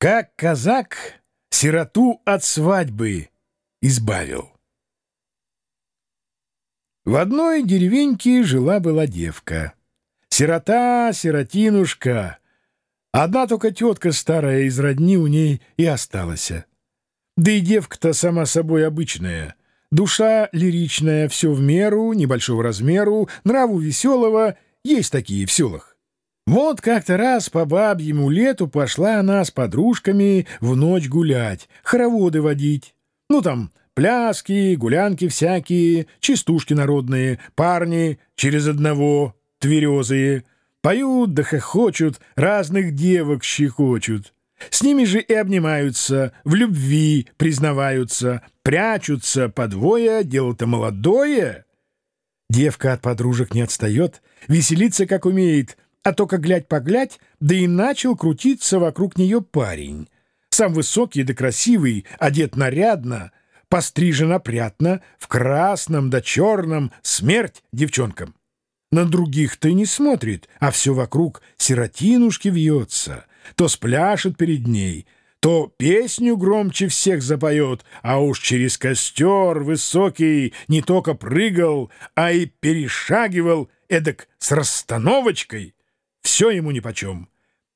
Как казак сироту от свадьбы избавил. В одной деревеньке жила-была девка. Сирота, сиротинушка. Одна только тетка старая из родни у ней и осталась. Да и девка-то сама собой обычная. Душа лиричная, все в меру, небольшого размеру, нраву веселого, есть такие в селах. Вот как-то раз по бабьему лету пошла она с подружками в ночь гулять, хороводы водить. Ну там пляски, гулянки всякие, частушки народные, парни через одного, тверезые. Поют да хохочут, разных девок щекочут. С ними же и обнимаются, в любви признаваются, прячутся по двое, дело-то молодое. Девка от подружек не отстает, веселится, как умеет — а только глядь-поглядь, да и начал крутиться вокруг нее парень. Сам высокий да красивый, одет нарядно, пострижен опрятно, в красном да черном, смерть девчонкам. На других-то не смотрит, а все вокруг сиротинушки вьется, то спляшет перед ней, то песню громче всех запоет, а уж через костер высокий не только прыгал, а и перешагивал эдак с расстановочкой — все ему нипочем.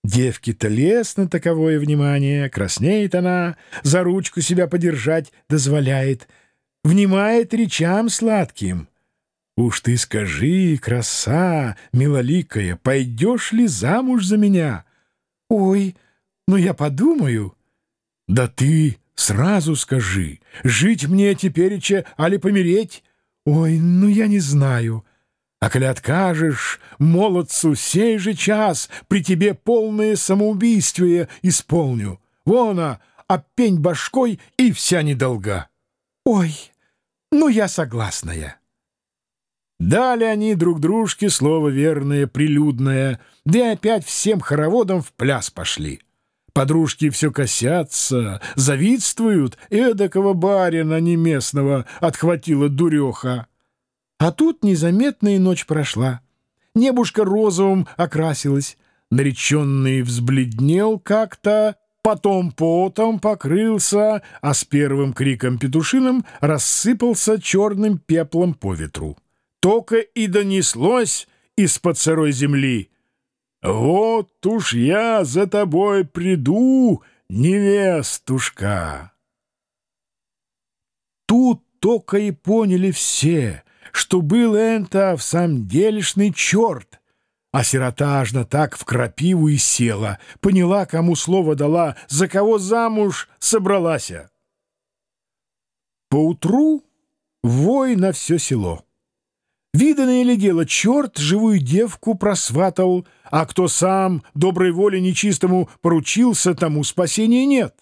Девке-то лестно таковое внимание, краснеет она, за ручку себя подержать дозволяет, внимает речам сладким. Уж ты скажи, краса, милоликая, пойдешь ли замуж за меня? Ой, ну я подумаю. Да ты сразу скажи, жить мне тепереча, али помереть? Ой, ну я не знаю. А коли откажешь, молодцу, сей же час при тебе полное самоубийствие исполню. Вон, а, опень башкой и вся недолга. Ой, ну я согласная. Дали они друг дружке слово верное, прилюдное, да и опять всем хороводом в пляс пошли. Подружки все косятся, завидствуют, эдакого барина неместного отхватила дуреха. А тут незаметно и ночь прошла. Небушка розовым окрасилась, нареченный взбледнел как-то, потом потом покрылся, а с первым криком петушиным рассыпался черным пеплом по ветру. Только и донеслось из-под сырой земли. «Вот уж я за тобой приду, невестушка!» Тут только и поняли все — что был это в самом делешный черт. А сиротажно так в крапиву и села, поняла, кому слово дала, за кого замуж собралась. Поутру вой на все село. Виданное ли дело, черт живую девку просватал, а кто сам доброй воле нечистому поручился, тому спасения нет.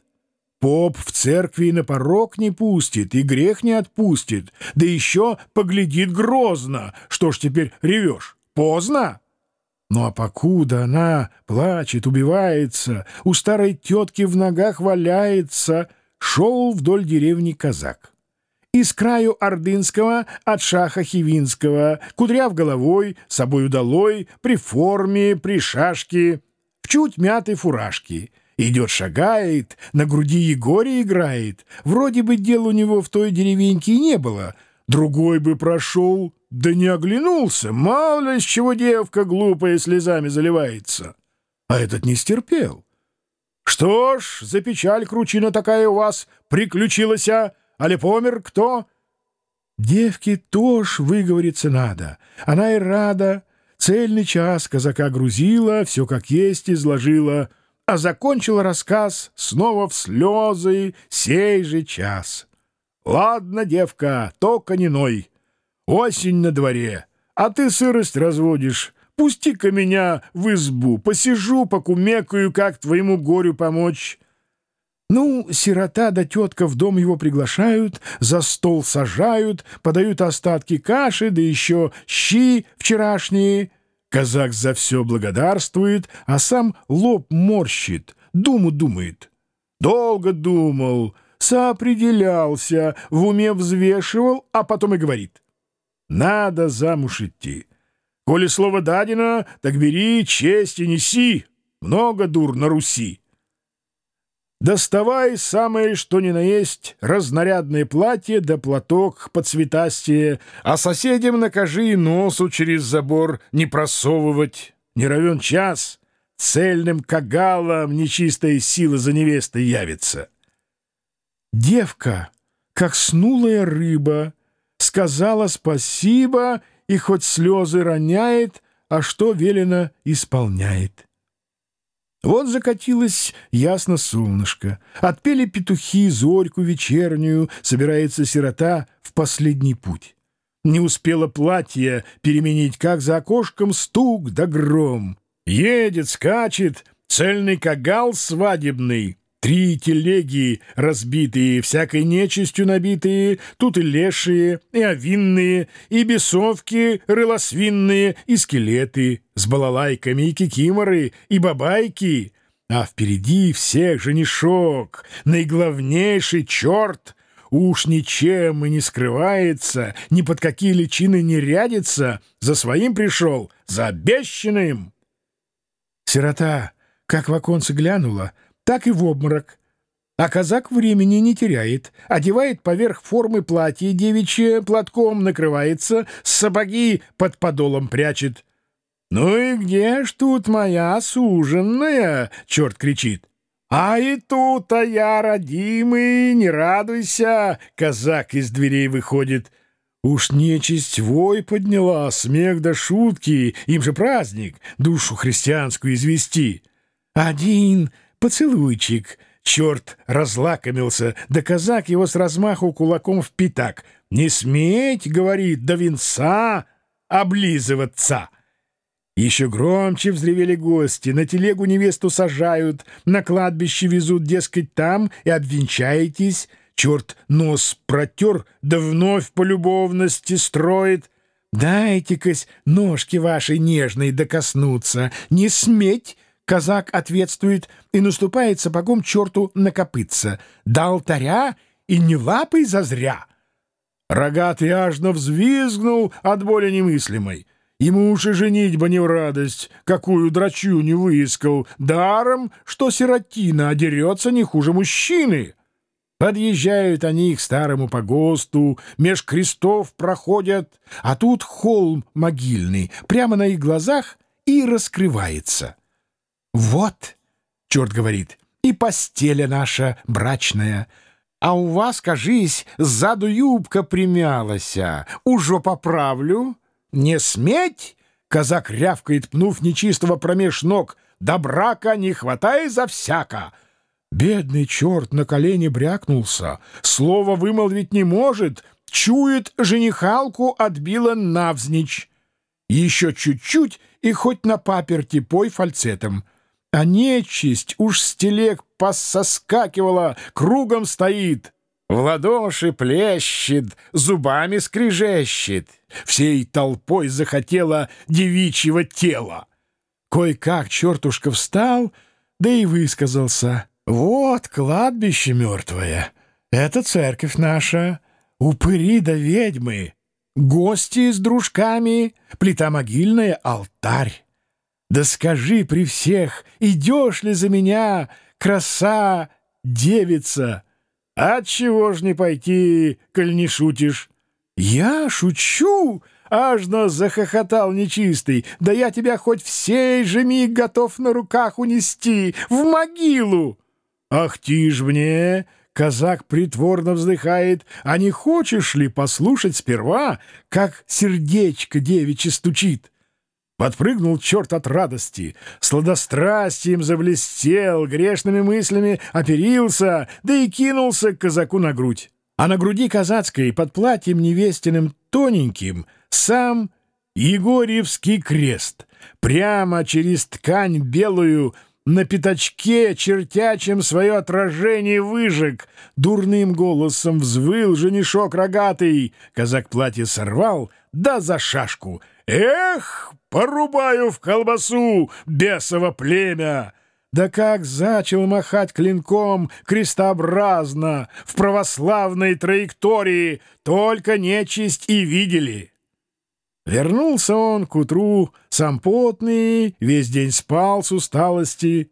Поп в церкви на порог не пустит и грех не отпустит, да еще поглядит грозно. Что ж теперь ревешь? Поздно? Ну а покуда она плачет, убивается, у старой тетки в ногах валяется, шел вдоль деревни казак. Из краю Ордынского от шаха Хивинского, кудряв головой, собою долой, при форме, при шашке, в чуть мятой фуражке — Идет, шагает, на груди Егоре играет. Вроде бы дел у него в той деревеньке не было. Другой бы прошел, да не оглянулся. Мало ли с чего девка глупая слезами заливается. А этот не стерпел. Что ж, за печаль кручина такая у вас приключилась, а? Али помер кто? Девке тоже выговориться надо. Она и рада. Цельный час казака грузила, все как есть изложила — а закончил рассказ снова в слезы сей же час. «Ладно, девка, только не ной. Осень на дворе, а ты сырость разводишь. Пусти-ка меня в избу, посижу, покумекаю, как твоему горю помочь». Ну, сирота да тетка в дом его приглашают, за стол сажают, подают остатки каши, да еще щи вчерашние — Казак за все благодарствует, а сам лоб морщит, думу думает. Долго думал, соопределялся, в уме взвешивал, а потом и говорит. Надо замуж идти. Коли слово дадено, так бери честь и неси. Много дур на Руси. Доставай самое, что ни на есть, разнарядное платье да платок подцветастие, а соседям накажи носу через забор не просовывать. Не равен час, цельным кагалом нечистая сила за невестой явится. Девка, как снулая рыба, сказала спасибо и хоть слезы роняет, а что велено исполняет. Вот закатилось ясно солнышко. Отпели петухи зорьку вечернюю, собирается сирота в последний путь. Не успела платье переменить, как за окошком стук да гром. Едет, скачет, цельный кагал свадебный, Три телеги разбитые, всякой нечистью набитые, тут и лешие, и овинные, и бесовки рылосвинные, и скелеты с балалайками, и кикиморы, и бабайки. А впереди всех женишок, наиглавнейший черт — Уж ничем и не скрывается, ни под какие личины не рядится, за своим пришел, за обещанным. Сирота, как в оконце глянула, так и в обморок. А казак времени не теряет, одевает поверх формы платье девичье, платком накрывается, сапоги под подолом прячет. «Ну и где ж тут моя суженная?» — черт кричит. «А и тут-то я, родимый, не радуйся!» — казак из дверей выходит. Уж нечисть вой подняла, смех да шутки, им же праздник, душу христианскую извести. Один Поцелуйчик. Черт разлакомился, да казак его с размаху кулаком в пятак. «Не сметь, — говорит, — до венца облизываться!» Еще громче взревели гости, на телегу невесту сажают, на кладбище везут, дескать, там и обвенчаетесь. Черт нос протер, да вновь по любовности строит. Дайте-кась ножки вашей нежной докоснуться, не сметь, Казак ответствует и наступает сапогом черту на копытца. До алтаря и не лапой зазря. Рогатый ажно взвизгнул от боли немыслимой. Ему уж и женитьба не в радость, какую драчу не выискал, даром, что сиротина одерется не хуже мужчины. Подъезжают они к старому погосту, меж крестов проходят, а тут холм могильный, прямо на их глазах и раскрывается. «Вот», — черт говорит, — «и постеля наша брачная». А у вас, кажись, сзаду юбка примялася. Уже поправлю. Не сметь, казак рявкает, пнув нечистого промеж ног. Да брака не хватай за всяко. Бедный черт на колени брякнулся. Слово вымолвить не может. Чует, женихалку отбила навзничь. Еще чуть-чуть и хоть на паперти пой фальцетом. А нечисть уж с телег пососкакивала, кругом стоит. В ладоши плещет, зубами скрежещет. Всей толпой захотела девичьего тела. Кой-как чертушка встал, да и высказался. «Вот кладбище мертвое. Это церковь наша. Упыри да ведьмы. Гости с дружками. Плита могильная — алтарь. Да скажи при всех, идешь ли за меня, краса, девица? Отчего ж не пойти, коль не шутишь? Я шучу, ажно захохотал нечистый. Да я тебя хоть в сей же миг готов на руках унести, в могилу. Ах ты ж мне, казак притворно вздыхает, а не хочешь ли послушать сперва, как сердечко девичье стучит? Подпрыгнул черт от радости, сладострастием заблестел, грешными мыслями оперился, да и кинулся к казаку на грудь. А на груди казацкой под платьем невестиным тоненьким сам Егорьевский крест. Прямо через ткань белую на пятачке чертячим свое отражение выжег. Дурным голосом взвыл женишок рогатый. Казак платье сорвал, да за шашку. Эх, порубаю в колбасу, бесово племя! Да как зачал махать клинком крестообразно в православной траектории, только нечисть и видели. Вернулся он к утру, сам потный, весь день спал с усталости.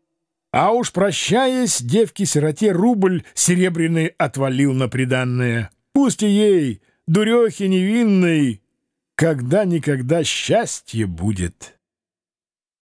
А уж прощаясь, девке-сироте рубль серебряный отвалил на приданное. Пусть и ей, дурехе невинной, когда-никогда счастье будет».